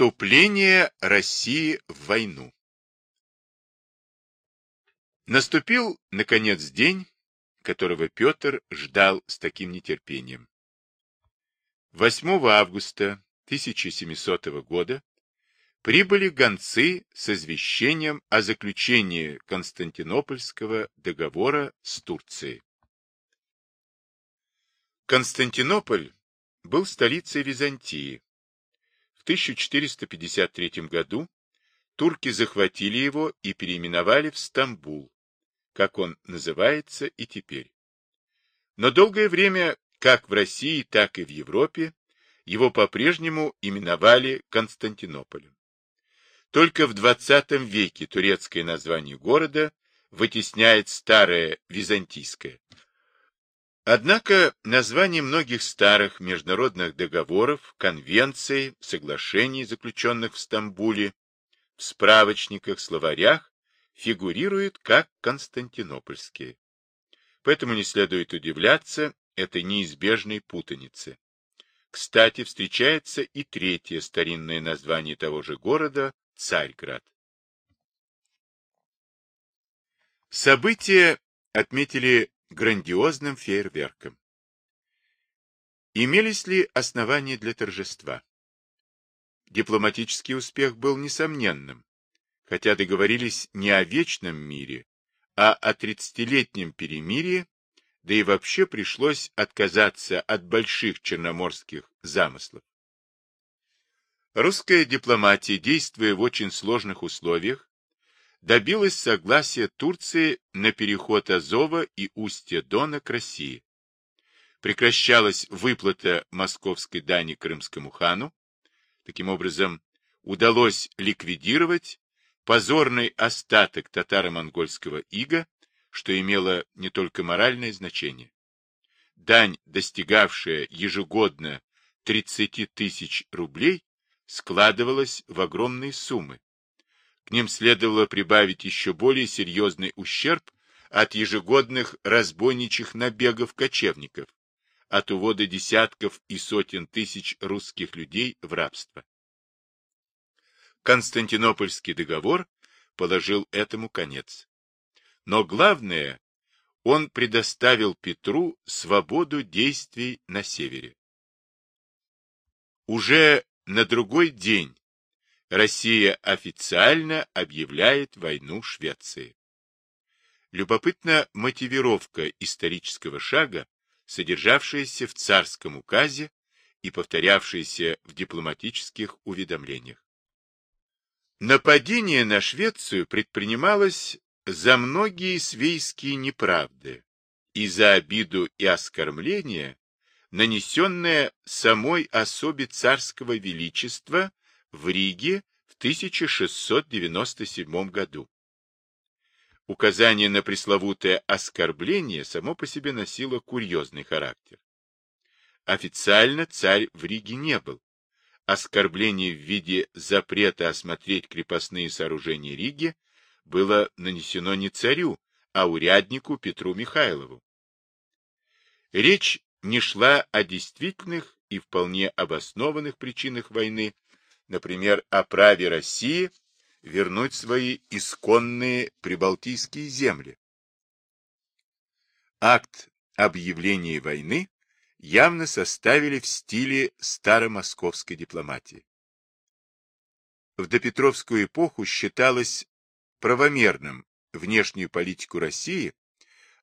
Вступление России в войну Наступил, наконец, день, которого Петр ждал с таким нетерпением. 8 августа 1700 года прибыли гонцы с извещением о заключении Константинопольского договора с Турцией. Константинополь был столицей Византии. В 1453 году турки захватили его и переименовали в Стамбул, как он называется и теперь. Но долгое время, как в России, так и в Европе, его по-прежнему именовали Константинополем. Только в XX веке турецкое название города вытесняет старое византийское. Однако названия многих старых международных договоров, конвенций, соглашений, заключенных в Стамбуле, в справочниках, словарях, фигурируют как константинопольские. Поэтому не следует удивляться этой неизбежной путанице. Кстати, встречается и третье старинное название того же города – Царьград. События отметили грандиозным фейерверком. Имелись ли основания для торжества? Дипломатический успех был несомненным, хотя договорились не о вечном мире, а о тридцатилетнем перемирии да и вообще пришлось отказаться от больших черноморских замыслов. Русская дипломатия, действуя в очень сложных условиях, добилась согласия Турции на переход Азова и устья Дона к России. Прекращалась выплата московской дани крымскому хану. Таким образом, удалось ликвидировать позорный остаток татаро-монгольского ига, что имело не только моральное значение. Дань, достигавшая ежегодно 30 тысяч рублей, складывалась в огромные суммы. К ним следовало прибавить еще более серьезный ущерб от ежегодных разбойничьих набегов кочевников, от увода десятков и сотен тысяч русских людей в рабство. Константинопольский договор положил этому конец. Но главное, он предоставил Петру свободу действий на севере. Уже на другой день Россия официально объявляет войну Швеции. Любопытна мотивировка исторического шага, содержавшаяся в царском указе и повторявшаяся в дипломатических уведомлениях. Нападение на Швецию предпринималось за многие свейские неправды и за обиду и оскорбление, нанесенное самой особе царского величества в Риге в 1697 году. Указание на пресловутое оскорбление само по себе носило курьезный характер. Официально царь в Риге не был. Оскорбление в виде запрета осмотреть крепостные сооружения Риги было нанесено не царю, а уряднику Петру Михайлову. Речь не шла о действительных и вполне обоснованных причинах войны, например, о праве России вернуть свои исконные прибалтийские земли. Акт объявления войны явно составили в стиле старомосковской дипломатии. В допетровскую эпоху считалось правомерным внешнюю политику России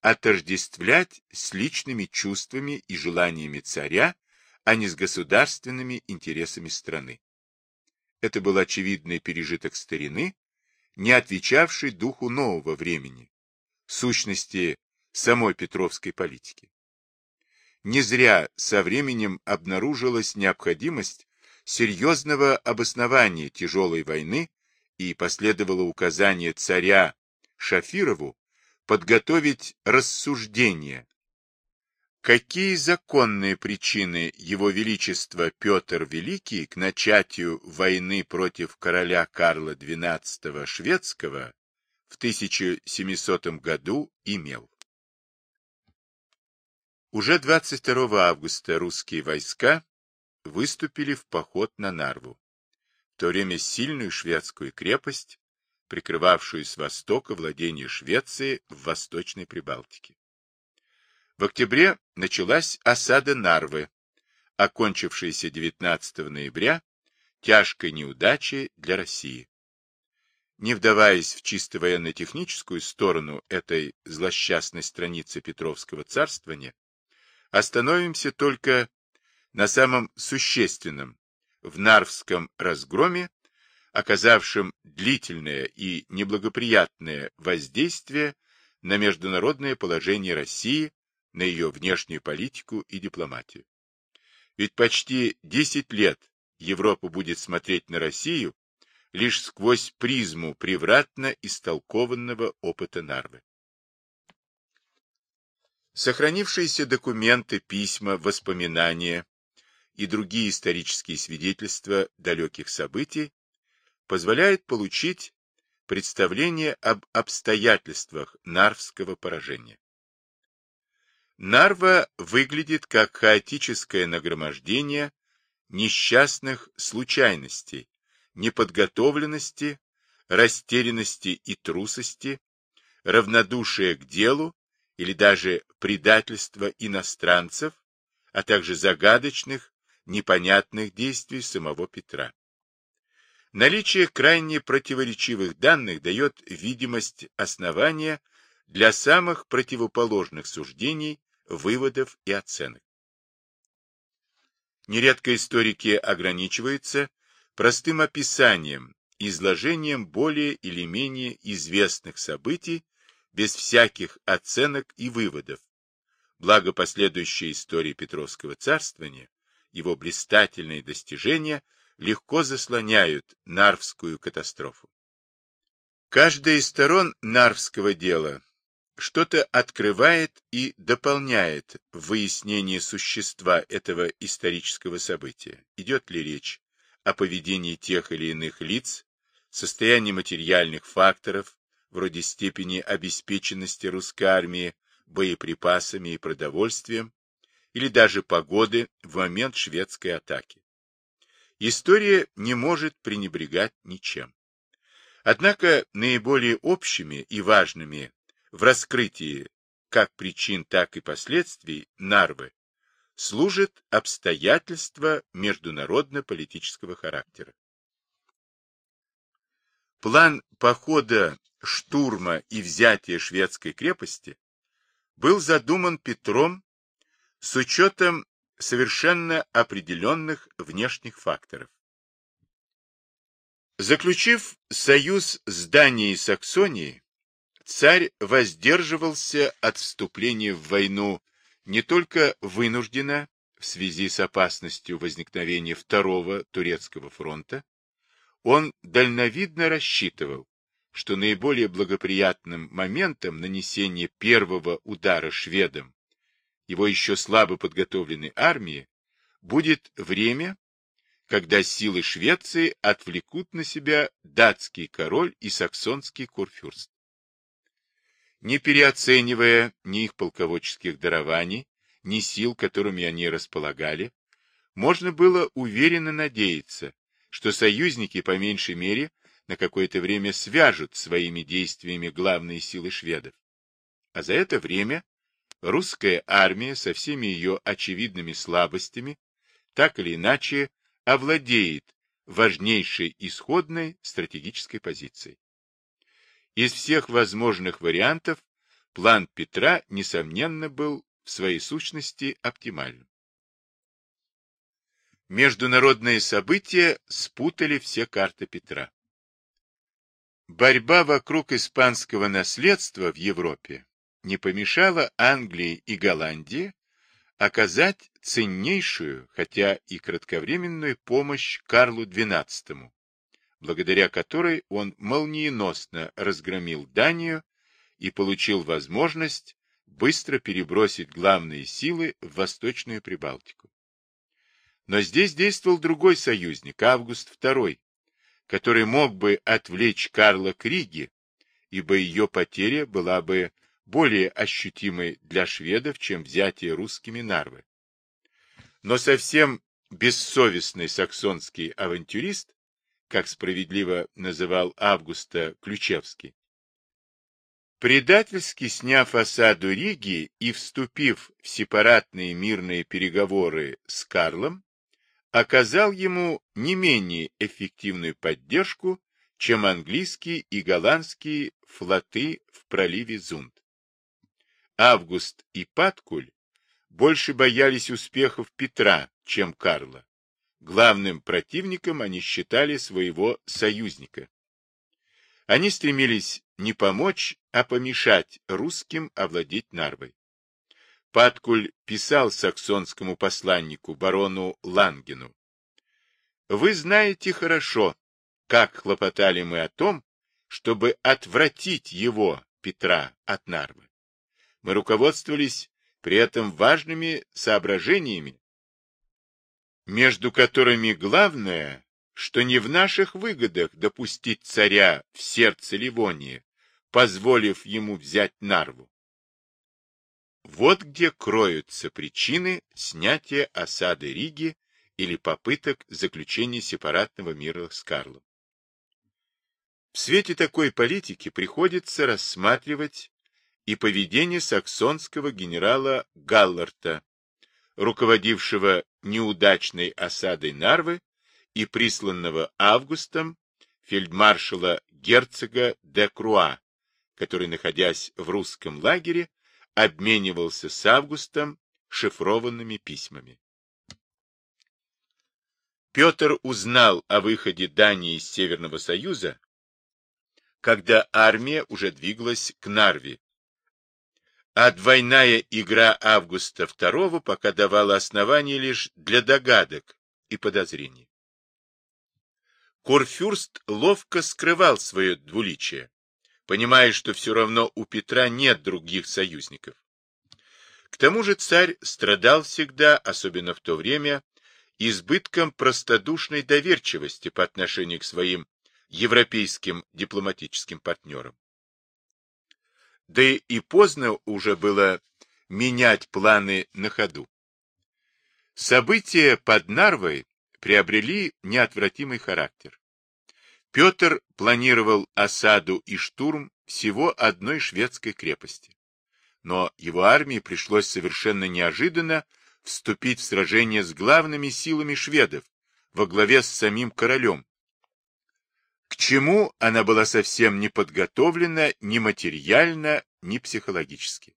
отождествлять с личными чувствами и желаниями царя, а не с государственными интересами страны. Это был очевидный пережиток старины, не отвечавший духу нового времени, сущности самой петровской политики. Не зря со временем обнаружилась необходимость серьезного обоснования тяжелой войны и последовало указание царя Шафирову подготовить рассуждение, какие законные причины его величества Петр Великий к начатию войны против короля Карла XII шведского в 1700 году имел. Уже 22 августа русские войска выступили в поход на Нарву. в то время сильную шведскую крепость, прикрывавшую с востока владение Швеции в Восточной Прибалтике. В октябре началась осада Нарвы, окончившаяся 19 ноября тяжкой неудачей для России. Не вдаваясь в чисто военно-техническую сторону этой злосчастной страницы Петровского царствования, остановимся только на самом существенном, в Нарвском разгроме, оказавшем длительное и неблагоприятное воздействие на международное положение России, на ее внешнюю политику и дипломатию. Ведь почти 10 лет Европа будет смотреть на Россию лишь сквозь призму превратно истолкованного опыта Нарвы. Сохранившиеся документы, письма, воспоминания и другие исторические свидетельства далеких событий позволяют получить представление об обстоятельствах Нарвского поражения. Нарва выглядит как хаотическое нагромождение несчастных случайностей, неподготовленности, растерянности и трусости, равнодушия к делу или даже предательства иностранцев, а также загадочных, непонятных действий самого Петра. Наличие крайне противоречивых данных дает видимость основания для самых противоположных суждений, выводов и оценок. Нередко историки ограничиваются простым описанием, изложением более или менее известных событий без всяких оценок и выводов. Благо последующая история Петровского царствования, его блистательные достижения легко заслоняют Нарвскую катастрофу. Каждая из сторон Нарвского дела что-то открывает и дополняет в выяснении существа этого исторического события. Идет ли речь о поведении тех или иных лиц, состоянии материальных факторов, вроде степени обеспеченности русской армии боеприпасами и продовольствием, или даже погоды в момент шведской атаки. История не может пренебрегать ничем. Однако наиболее общими и важными в раскрытии как причин, так и последствий Нарвы служит обстоятельства международно-политического характера. План похода, штурма и взятия шведской крепости был задуман Петром с учетом совершенно определенных внешних факторов. Заключив союз с Данией и Саксонией, царь воздерживался от вступления в войну не только вынужденно в связи с опасностью возникновения Второго Турецкого фронта, он дальновидно рассчитывал, что наиболее благоприятным моментом нанесения первого удара шведам его еще слабо подготовленной армии будет время, когда силы Швеции отвлекут на себя датский король и саксонский курфюрст не переоценивая ни их полководческих дарований, ни сил, которыми они располагали, можно было уверенно надеяться, что союзники, по меньшей мере, на какое-то время свяжут своими действиями главные силы шведов. А за это время русская армия со всеми ее очевидными слабостями так или иначе овладеет важнейшей исходной стратегической позицией. Из всех возможных вариантов план Петра, несомненно, был в своей сущности оптимальным. Международные события спутали все карты Петра. Борьба вокруг испанского наследства в Европе не помешала Англии и Голландии оказать ценнейшую, хотя и кратковременную помощь Карлу XII, благодаря которой он молниеносно разгромил Данию и получил возможность быстро перебросить главные силы в Восточную Прибалтику. Но здесь действовал другой союзник, Август II, который мог бы отвлечь Карла к Риге, ибо ее потеря была бы более ощутимой для шведов, чем взятие русскими Нарвы. Но совсем бессовестный саксонский авантюрист как справедливо называл Августа Ключевский. Предательски сняв осаду Риги и вступив в сепаратные мирные переговоры с Карлом, оказал ему не менее эффективную поддержку, чем английские и голландские флоты в проливе Зунд. Август и Паткуль больше боялись успехов Петра, чем Карла. Главным противником они считали своего союзника. Они стремились не помочь, а помешать русским овладеть Нарвой. Паткуль писал саксонскому посланнику барону Лангену. «Вы знаете хорошо, как хлопотали мы о том, чтобы отвратить его, Петра, от Нарвы. Мы руководствовались при этом важными соображениями, между которыми главное, что не в наших выгодах допустить царя в сердце Ливонии, позволив ему взять Нарву. Вот где кроются причины снятия осады Риги или попыток заключения сепаратного мира с Карлом. В свете такой политики приходится рассматривать и поведение саксонского генерала Галларта, руководившего неудачной осадой Нарвы и присланного Августом фельдмаршала герцога де Круа, который, находясь в русском лагере, обменивался с Августом шифрованными письмами. Петр узнал о выходе Дании из Северного Союза, когда армия уже двигалась к Нарве, а двойная игра Августа II пока давала основания лишь для догадок и подозрений. Курфюрст ловко скрывал свое двуличие, понимая, что все равно у Петра нет других союзников. К тому же царь страдал всегда, особенно в то время, избытком простодушной доверчивости по отношению к своим европейским дипломатическим партнерам. Да и поздно уже было менять планы на ходу. События под Нарвой приобрели неотвратимый характер. Петр планировал осаду и штурм всего одной шведской крепости. Но его армии пришлось совершенно неожиданно вступить в сражение с главными силами шведов во главе с самим королем, к чему она была совсем не подготовлена ни материально, ни психологически.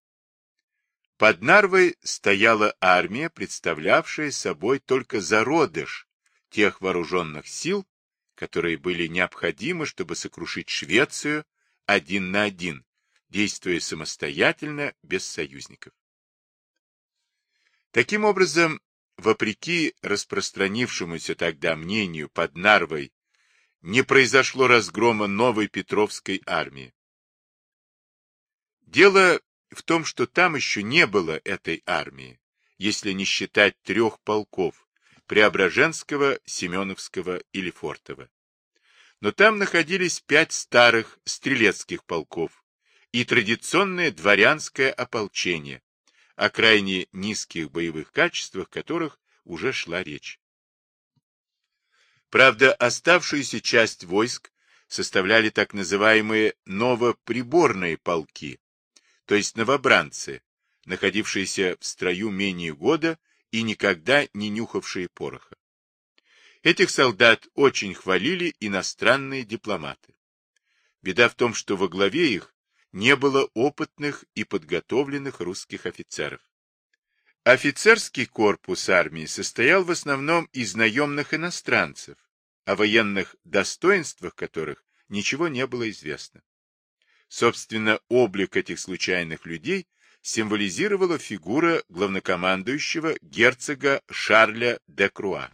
Под Нарвой стояла армия, представлявшая собой только зародыш тех вооруженных сил, которые были необходимы, чтобы сокрушить Швецию один на один, действуя самостоятельно, без союзников. Таким образом, вопреки распространившемуся тогда мнению под Нарвой не произошло разгрома новой Петровской армии. Дело в том, что там еще не было этой армии, если не считать трех полков – Преображенского, Семеновского и Лефортова. Но там находились пять старых стрелецких полков и традиционное дворянское ополчение, о крайне низких боевых качествах которых уже шла речь. Правда, оставшуюся часть войск составляли так называемые новоприборные полки, то есть новобранцы, находившиеся в строю менее года и никогда не нюхавшие пороха. Этих солдат очень хвалили иностранные дипломаты. Беда в том, что во главе их не было опытных и подготовленных русских офицеров. Офицерский корпус армии состоял в основном из наемных иностранцев, о военных достоинствах которых ничего не было известно. Собственно, облик этих случайных людей символизировала фигура главнокомандующего герцога Шарля де Круа.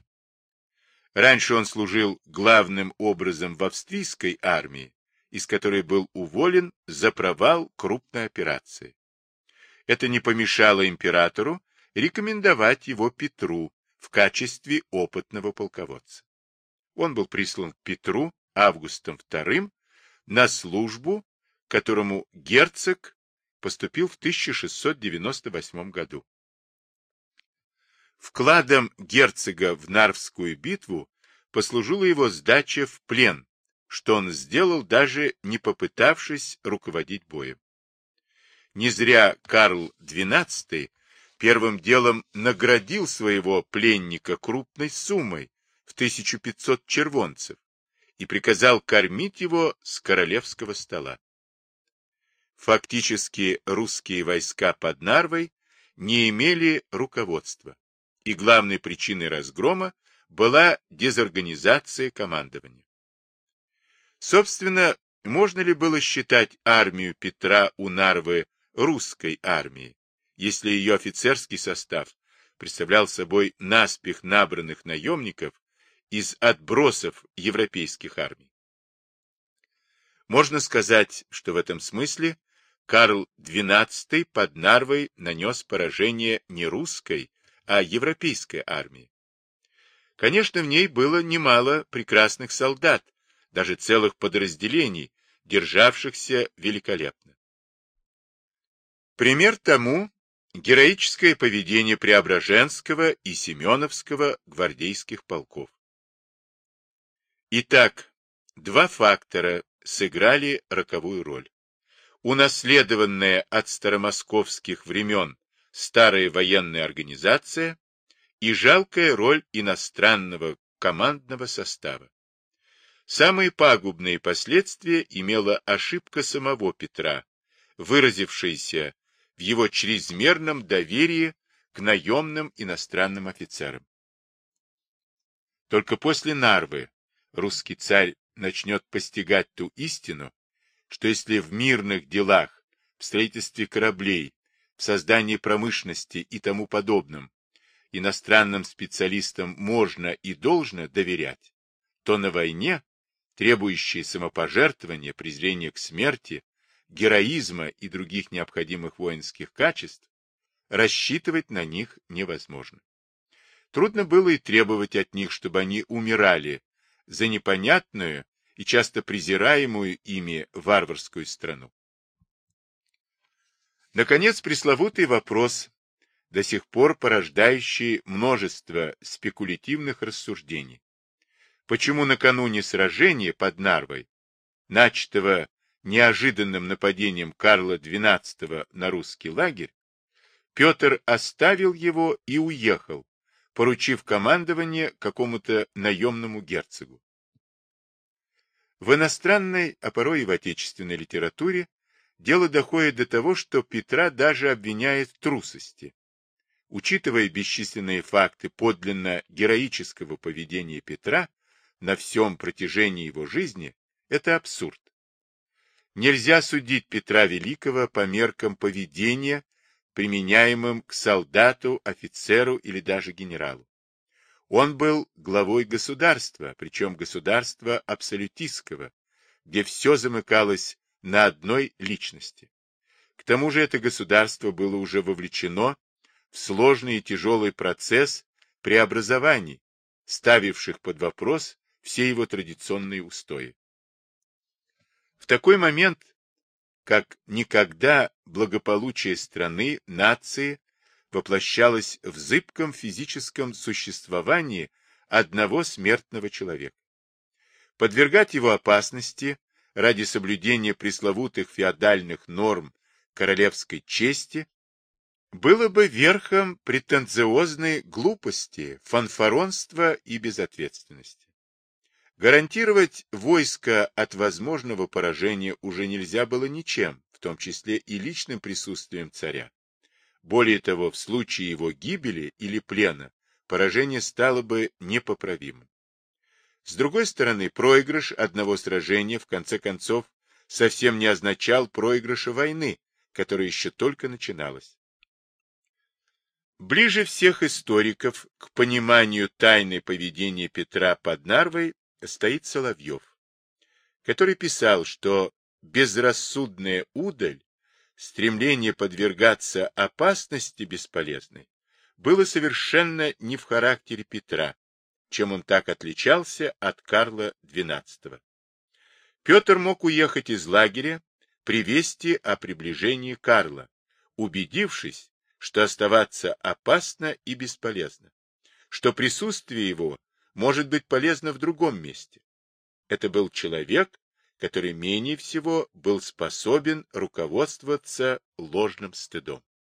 Раньше он служил главным образом в австрийской армии, из которой был уволен за провал крупной операции. Это не помешало императору рекомендовать его Петру в качестве опытного полководца. Он был прислан к Петру Августом II на службу, которому герцог поступил в 1698 году. Вкладом герцога в Нарвскую битву послужила его сдача в плен, что он сделал, даже не попытавшись руководить боем. Не зря Карл XII первым делом наградил своего пленника крупной суммой в 1500 червонцев и приказал кормить его с королевского стола. Фактически русские войска под Нарвой не имели руководства, и главной причиной разгрома была дезорганизация командования. Собственно, можно ли было считать армию Петра у Нарвы русской армией, если ее офицерский состав представлял собой наспех набранных наемников из отбросов европейских армий? Можно сказать, что в этом смысле Карл XII под Нарвой нанес поражение не русской, а европейской армии. Конечно, в ней было немало прекрасных солдат, даже целых подразделений, державшихся великолепно. Пример тому героическое поведение Преображенского и Семеновского гвардейских полков. Итак, два фактора сыграли роковую роль. Унаследованная от старомосковских времен старая военная организация и жалкая роль иностранного командного состава. Самые пагубные последствия имела ошибка самого Петра, выразившаяся в его чрезмерном доверии к наемным иностранным офицерам. Только после Нарвы русский царь начнет постигать ту истину, что если в мирных делах, в строительстве кораблей, в создании промышленности и тому подобном иностранным специалистам можно и должно доверять, то на войне, требующей самопожертвования, презрения к смерти, героизма и других необходимых воинских качеств, рассчитывать на них невозможно. Трудно было и требовать от них, чтобы они умирали за непонятную и часто презираемую ими варварскую страну. Наконец, пресловутый вопрос, до сих пор порождающий множество спекулятивных рассуждений. Почему накануне сражения под Нарвой, начатого неожиданным нападением Карла XII на русский лагерь, Петр оставил его и уехал, поручив командование какому-то наемному герцогу. В иностранной, а порой и в отечественной литературе дело доходит до того, что Петра даже обвиняет в трусости. Учитывая бесчисленные факты подлинно героического поведения Петра на всем протяжении его жизни, это абсурд. Нельзя судить Петра Великого по меркам поведения, применяемым к солдату, офицеру или даже генералу. Он был главой государства, причем государства абсолютистского, где все замыкалось на одной личности. К тому же это государство было уже вовлечено в сложный и тяжелый процесс преобразований, ставивших под вопрос все его традиционные устои. В такой момент, как никогда благополучие страны, нации воплощалось в зыбком физическом существовании одного смертного человека. Подвергать его опасности ради соблюдения пресловутых феодальных норм королевской чести было бы верхом претенциозной глупости, фанфаронства и безответственности. Гарантировать войско от возможного поражения уже нельзя было ничем, в том числе и личным присутствием царя. Более того, в случае его гибели или плена поражение стало бы непоправимым. С другой стороны, проигрыш одного сражения, в конце концов, совсем не означал проигрыша войны, которая еще только начиналась. Ближе всех историков к пониманию тайны поведения Петра под Нарвой стоит Соловьев, который писал, что безрассудная удаль, стремление подвергаться опасности бесполезной, было совершенно не в характере Петра, чем он так отличался от Карла XII. Петр мог уехать из лагеря при вести о приближении Карла, убедившись, что оставаться опасно и бесполезно, что присутствие его может быть полезно в другом месте. Это был человек, который менее всего был способен руководствоваться ложным стыдом.